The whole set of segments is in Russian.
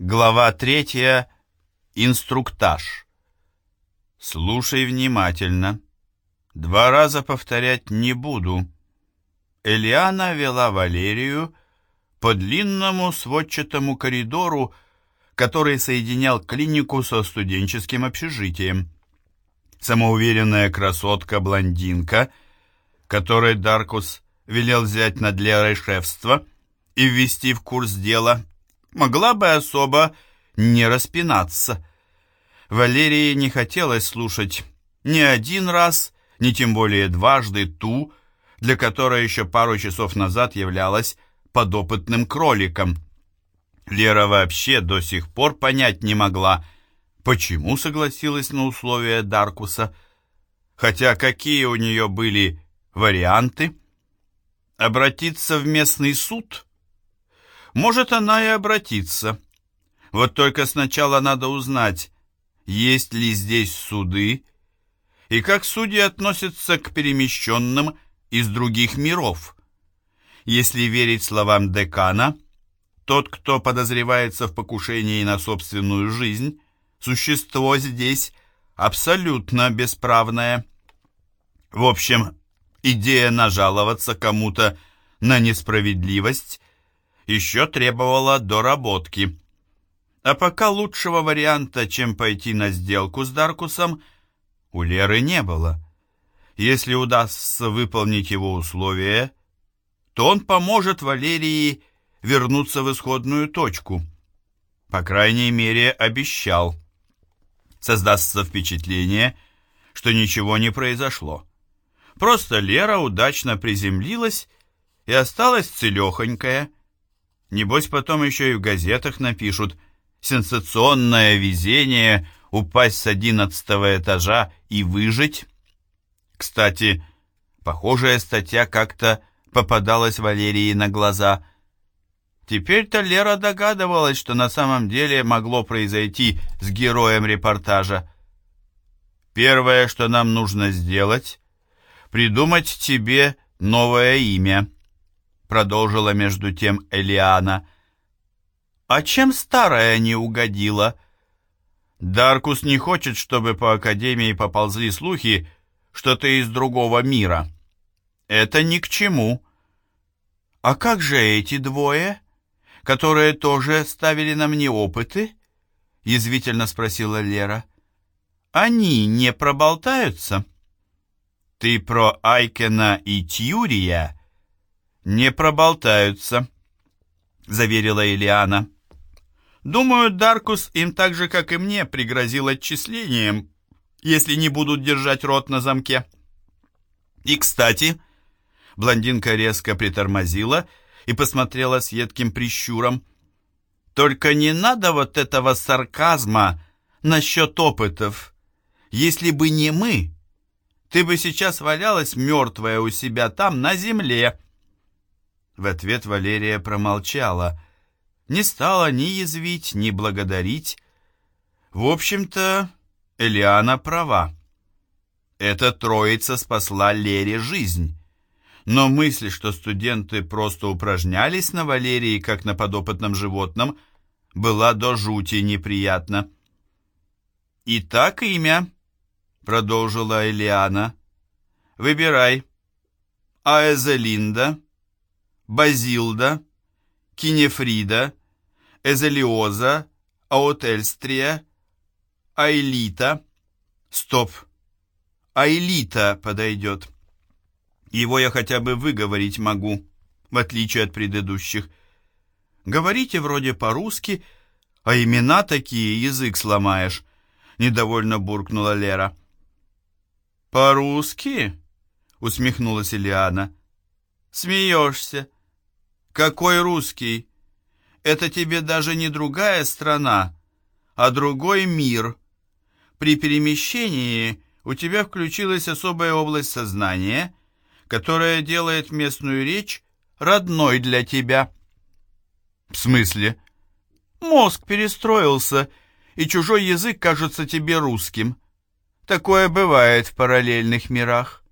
Глава третья. Инструктаж. Слушай внимательно. Два раза повторять не буду. Элиана вела Валерию по длинному сводчатому коридору, который соединял клинику со студенческим общежитием. Самоуверенная красотка-блондинка, которой Даркус велел взять над Лерой шефство и ввести в курс дела, могла бы особо не распинаться. Валерии не хотелось слушать ни один раз, ни тем более дважды ту, для которой еще пару часов назад являлась подопытным кроликом. Лера вообще до сих пор понять не могла, почему согласилась на условия Даркуса, хотя какие у нее были варианты. Обратиться в местный суд? Может, она и обратится. Вот только сначала надо узнать, есть ли здесь суды, и как судьи относятся к перемещенным из других миров. Если верить словам декана, тот, кто подозревается в покушении на собственную жизнь, существо здесь абсолютно бесправное. В общем, идея нажаловаться кому-то на несправедливость еще требовала доработки. А пока лучшего варианта, чем пойти на сделку с Даркусом, у Леры не было. Если удастся выполнить его условия, то он поможет Валерии вернуться в исходную точку. По крайней мере, обещал. Создастся впечатление, что ничего не произошло. Просто Лера удачно приземлилась и осталась целехонькая. Небось, потом еще и в газетах напишут «Сенсационное везение упасть с одиннадцатого этажа и выжить». Кстати, похожая статья как-то попадалась Валерии на глаза. Теперь-то Лера догадывалась, что на самом деле могло произойти с героем репортажа. «Первое, что нам нужно сделать, придумать тебе новое имя», продолжила между тем Элиана. «А чем старое не угодило?» «Даркус не хочет, чтобы по Академии поползли слухи, что ты из другого мира. Это ни к чему». «А как же эти двое, которые тоже ставили на мне опыты?» язвительно спросила Лера. «Они не проболтаются?» «Ты про Айкена и Тьюрия?» «Не проболтаются», — заверила Элиана. «Думаю, Даркус им так же, как и мне, пригрозил отчислением, если не будут держать рот на замке». «И, кстати...» Блондинка резко притормозила и посмотрела с едким прищуром. «Только не надо вот этого сарказма насчет опытов. Если бы не мы, ты бы сейчас валялась мертвая у себя там, на земле». В ответ Валерия промолчала, не стала ни язвить, ни благодарить. В общем-то, Элиана права. Эта троица спасла Лере жизнь. Но мысль, что студенты просто упражнялись на Валерии, как на подопытном животном, была до жути неприятна. «Итак, имя», — продолжила Элиана. «Выбирай. Аэзелинда, Базилда, Кинефрида, Эзелиоза, Аутельстрия, Айлита. Стоп. Айлита подойдет. Его я хотя бы выговорить могу, в отличие от предыдущих. Говорите вроде по-русски, а имена такие язык сломаешь, недовольно буркнула Лера. «По-русски?» — усмехнулась Ильяна. «Смеешься. Какой русский? Это тебе даже не другая страна, а другой мир. При перемещении у тебя включилась особая область сознания, которая делает местную речь родной для тебя. В смысле? Мозг перестроился, и чужой язык кажется тебе русским. Такое бывает в параллельных мирах.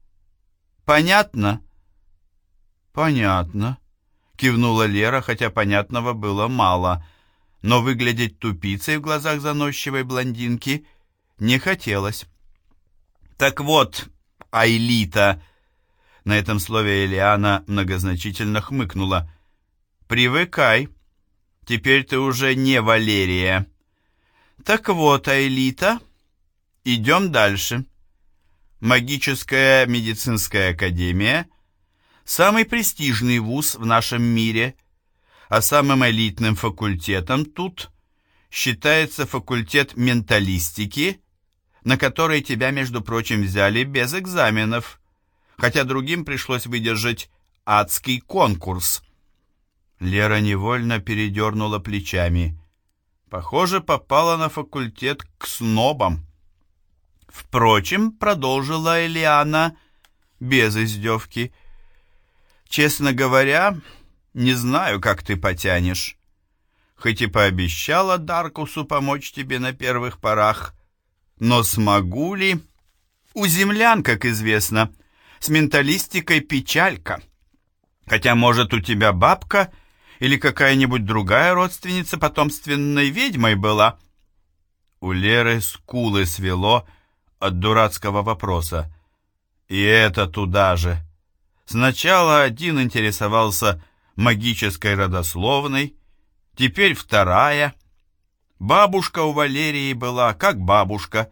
Понятно? Понятно кивнула Лера, хотя понятного было мало. но выглядеть тупицей в глазах заносчивой блондинки не хотелось. «Так вот, Айлита!» На этом слове Элиана многозначительно хмыкнула. «Привыкай. Теперь ты уже не Валерия». «Так вот, Айлита, идем дальше. Магическая медицинская академия – самый престижный вуз в нашем мире, а самым элитным факультетом тут считается факультет менталистики – на который тебя, между прочим, взяли без экзаменов, хотя другим пришлось выдержать адский конкурс. Лера невольно передернула плечами. Похоже, попала на факультет к снобам. Впрочем, продолжила Элиана без издевки. Честно говоря, не знаю, как ты потянешь. Хоть и пообещала Даркусу помочь тебе на первых порах, но смогу ли? У землян, как известно, с менталистикой печалька. Хотя, может, у тебя бабка или какая-нибудь другая родственница потомственной ведьмой была? У Леры скулы свело от дурацкого вопроса. И это туда же. Сначала один интересовался магической родословной, теперь вторая — Бабушка у Валерии была, как бабушка.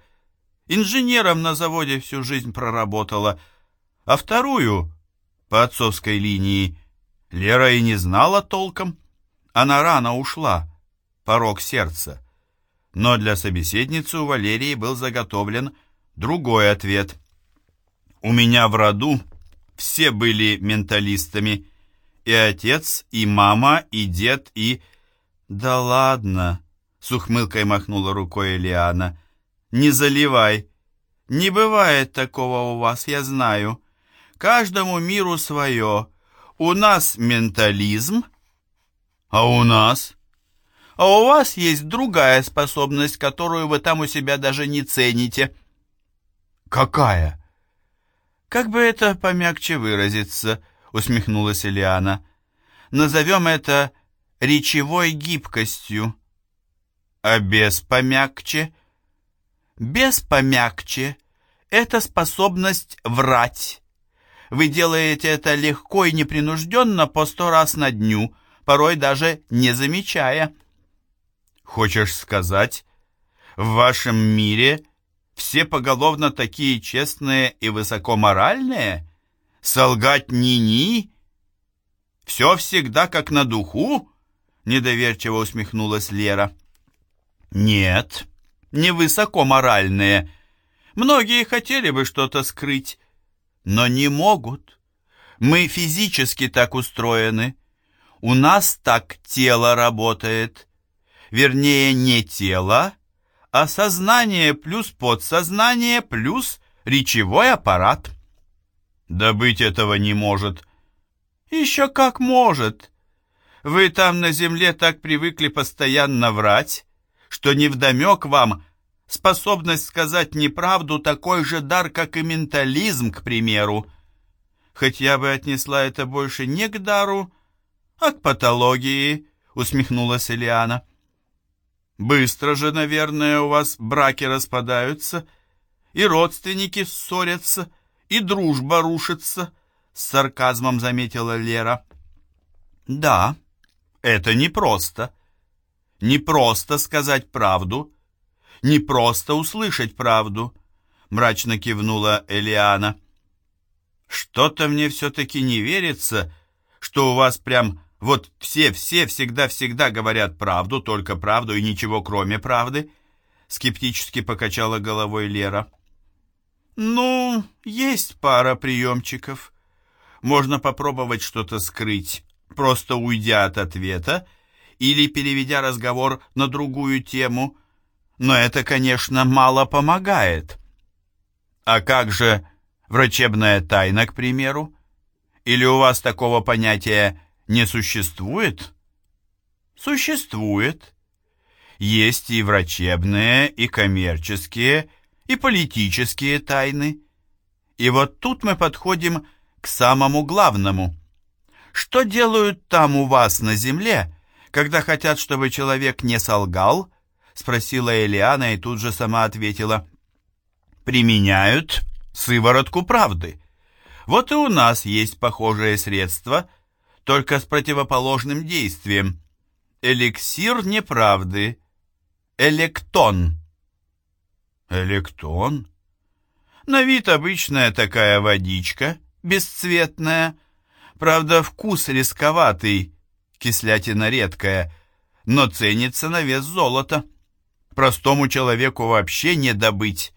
Инженером на заводе всю жизнь проработала. А вторую, по отцовской линии, Лера и не знала толком. Она рано ушла, порог сердца. Но для собеседницы у Валерии был заготовлен другой ответ. «У меня в роду все были менталистами. И отец, и мама, и дед, и...» «Да ладно!» С ухмылкой махнула рукой Элиана. «Не заливай. Не бывает такого у вас, я знаю. Каждому миру свое. У нас ментализм, а у нас...» А у вас есть другая способность, которую вы там у себя даже не цените. Какая? Как бы это помягче выразиться, усмехнулась Элиана. Назовем это речевой гибкостью. А без помягче? Без помягче – это способность врать. Вы делаете это легко и непринужденно по сто раз на дню, порой даже не замечая. Хочешь сказать, в вашем мире все поголовно такие честные и высокоморальные? Солгать ни-ни? Все всегда как на духу? Недоверчиво усмехнулась Лера. Нет, не высоко моральные. Многие хотели бы что-то скрыть, но не могут. Мы физически так устроены. У нас так тело работает. Вернее, не тело, а сознание плюс подсознание плюс речевой аппарат. Да быть этого не может. Еще как может. Вы там на земле так привыкли постоянно врать, что невдомек вам способность сказать неправду такой же дар, как и ментализм, к примеру. Хоть я бы отнесла это больше не к дару, а к патологии, усмехнулась Элиана. Быстро же, наверное, у вас браки распадаются, и родственники ссорятся, и дружба рушится, с сарказмом заметила Лера. Да, это непросто. Не просто сказать правду, не просто услышать правду, мрачно кивнула Элиана. Что-то мне все-таки не верится, что у вас прям вот все-все всегда-всегда говорят правду, только правду и ничего кроме правды, скептически покачала головой Лера. Ну, есть пара приемчиков. Можно попробовать что-то скрыть, просто уйдя от ответа или переведя разговор на другую тему, но это, конечно, мало помогает. А как же врачебная тайна, к примеру? Или у вас такого понятия не существует? Существует. Есть и врачебные, и коммерческие, и политические тайны. И вот тут мы подходим к самому главному. Что делают там у вас на земле, когда хотят, чтобы человек не солгал?» — спросила Элиана и тут же сама ответила. «Применяют сыворотку правды. Вот и у нас есть похожее средство, только с противоположным действием. Эликсир неправды. Электон». «Электон?» На вид обычная такая водичка, бесцветная. Правда, вкус рисковатый, кислятина редкая, но ценится на вес золота. Простому человеку вообще не добыть.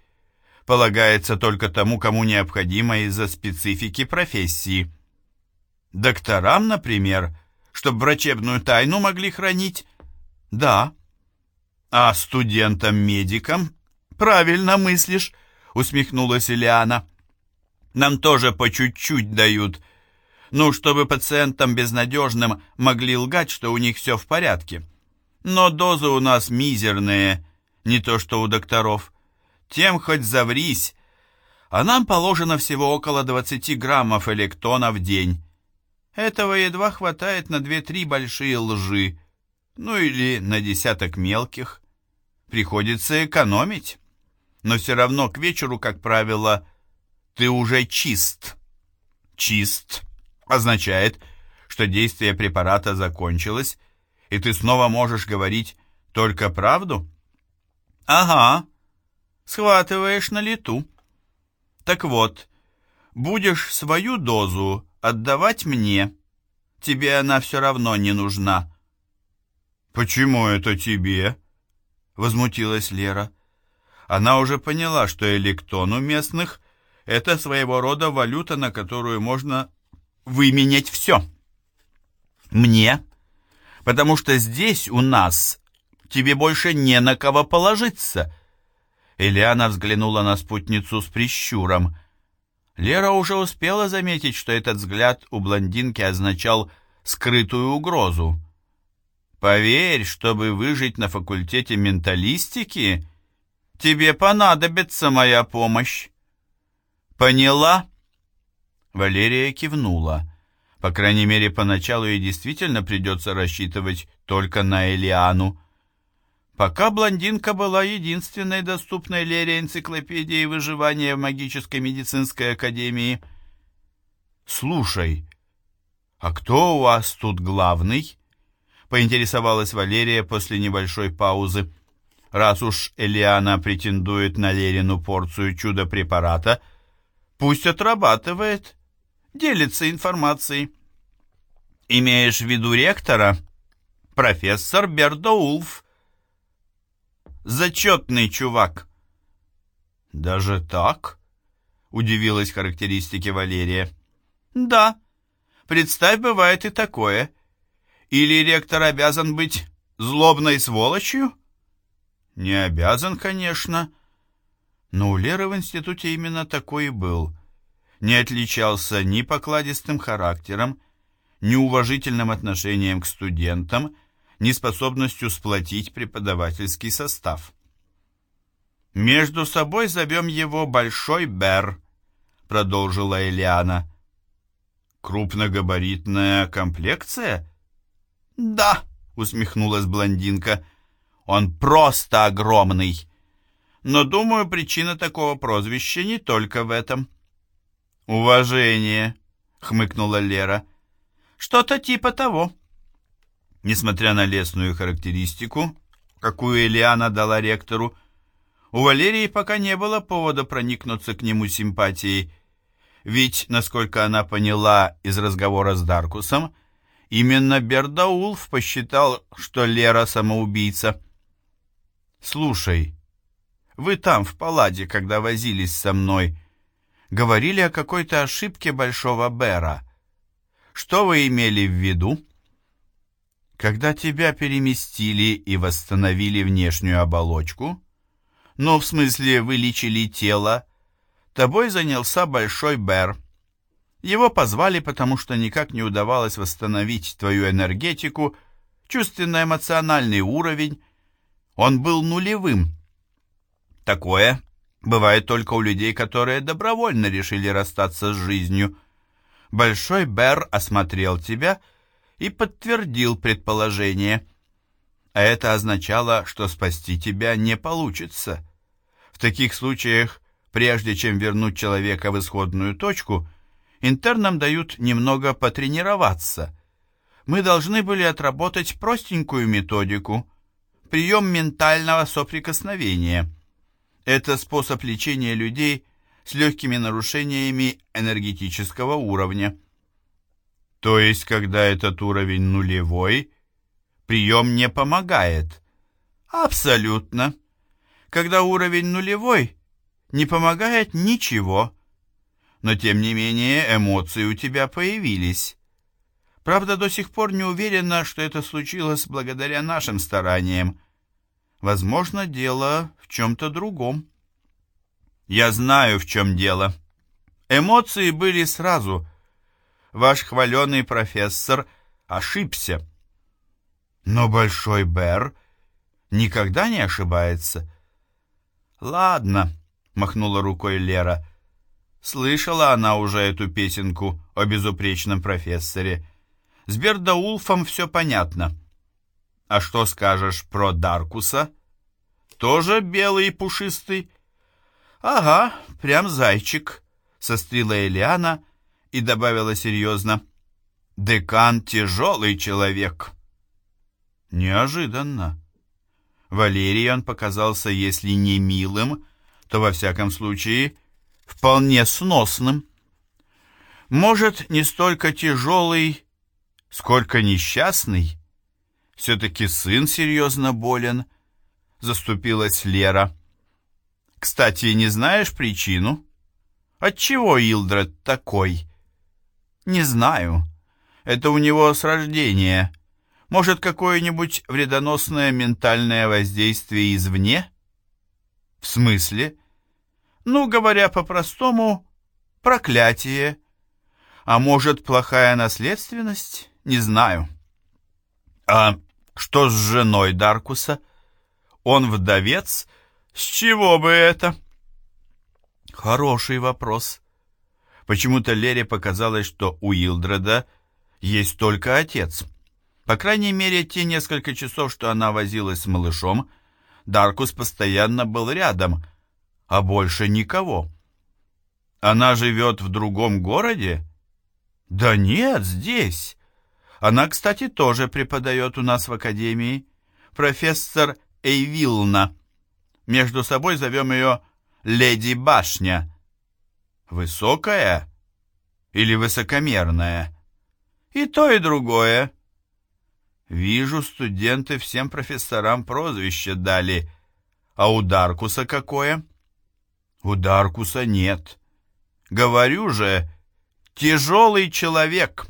Полагается только тому, кому необходимо из-за специфики профессии. Докторам, например, чтобы врачебную тайну могли хранить? Да. А студентам-медикам? Правильно мыслишь усмехнулась Ильяна. Нам тоже по чуть-чуть дают. Ну, чтобы пациентам безнадежным могли лгать, что у них все в порядке. Но дозы у нас мизерные, не то что у докторов. Тем хоть заврись. А нам положено всего около 20 граммов электона в день. Этого едва хватает на 2-3 большие лжи, ну или на десяток мелких. Приходится экономить но все равно к вечеру, как правило, ты уже чист. Чист означает, что действие препарата закончилось, и ты снова можешь говорить только правду? Ага, схватываешь на лету. Так вот, будешь свою дозу отдавать мне. Тебе она все равно не нужна. Почему это тебе? Возмутилась Лера. Она уже поняла, что электон у местных – это своего рода валюта, на которую можно выменять все. Мне? Потому что здесь у нас тебе больше не на кого положиться. Элиана взглянула на спутницу с прищуром. Лера уже успела заметить, что этот взгляд у блондинки означал скрытую угрозу. «Поверь, чтобы выжить на факультете менталистики», Тебе понадобится моя помощь. Поняла? Валерия кивнула. По крайней мере, поначалу ей действительно придется рассчитывать только на Элиану. Пока блондинка была единственной доступной Лере энциклопедией выживания в магической медицинской академии. «Слушай, а кто у вас тут главный?» — поинтересовалась Валерия после небольшой паузы. Раз уж Элиана претендует на Лерину порцию чудо-препарата, пусть отрабатывает, делится информацией. Имеешь в виду ректора? Профессор Бердоулф. Зачетный чувак. Даже так? Удивилась характеристике Валерия. Да. Представь, бывает и такое. Или ректор обязан быть злобной сволочью? Не обязан, конечно. Но у Леры в институте именно такой и был. Не отличался ни покладистым характером, ни уважительным отношением к студентам, ни способностью сплотить преподавательский состав. «Между собой зовем его Большой Бер», — продолжила Элиана. «Крупногабаритная комплекция?» «Да», — усмехнулась блондинка, — он просто огромный. Но, думаю, причина такого прозвища не только в этом. «Уважение», — хмыкнула Лера. «Что-то типа того». Несмотря на лесную характеристику, какую Элиана дала ректору, у Валерии пока не было повода проникнуться к нему симпатией, ведь, насколько она поняла из разговора с Даркусом, именно Бердаулф посчитал, что Лера самоубийца. «Слушай, вы там, в паладе, когда возились со мной, говорили о какой-то ошибке Большого Бера. Что вы имели в виду?» «Когда тебя переместили и восстановили внешнюю оболочку, ну, в смысле, вылечили тело, тобой занялся Большой Бер. Его позвали, потому что никак не удавалось восстановить твою энергетику, чувственно-эмоциональный уровень, он был нулевым. Такое бывает только у людей, которые добровольно решили расстаться с жизнью. Большой Бер осмотрел тебя и подтвердил предположение. А это означало, что спасти тебя не получится. В таких случаях, прежде чем вернуть человека в исходную точку, интернам дают немного потренироваться. Мы должны были отработать простенькую методику, прием ментального соприкосновения. Это способ лечения людей с легкими нарушениями энергетического уровня. То есть, когда этот уровень нулевой, прием не помогает. Абсолютно. Когда уровень нулевой, не помогает ничего. Но тем не менее эмоции у тебя появились. Правда, до сих пор не уверена, что это случилось благодаря нашим стараниям. Возможно, дело в чем-то другом. Я знаю, в чем дело. Эмоции были сразу – ваш хваленый профессор ошибся. Но Большой Бэр никогда не ошибается. Ладно, махнула рукой Лера. Слышала она уже эту песенку о безупречном профессоре. С Бердаулфом все понятно. А что скажешь про Даркуса? Тоже белый и пушистый? Ага, прям зайчик, сострила Элиана, — и добавила серьезно, «Декан тяжелый человек». Неожиданно. Валерий он показался, если не милым, то во всяком случае вполне сносным. Может, не столько тяжелый, сколько несчастный. Все-таки сын серьезно болен, заступилась Лера. Кстати, не знаешь причину? Отчего Илдред такой? «Не знаю. Это у него с рождения. Может, какое-нибудь вредоносное ментальное воздействие извне?» «В смысле?» «Ну, говоря по-простому, проклятие. А может, плохая наследственность? Не знаю». «А что с женой Даркуса? Он вдовец? С чего бы это?» «Хороший вопрос». Почему-то Лере показалось, что у Илдреда есть только отец. По крайней мере, те несколько часов, что она возилась с малышом, Даркус постоянно был рядом, а больше никого. Она живет в другом городе? Да нет, здесь. Она, кстати, тоже преподает у нас в академии. Профессор Эйвилна. Между собой зовем ее Леди Башня. Высокая или высокомерная? И то, и другое. Вижу, студенты всем профессорам прозвище дали. А у Даркуса какое? У Даркуса нет. Говорю же, тяжелый человек.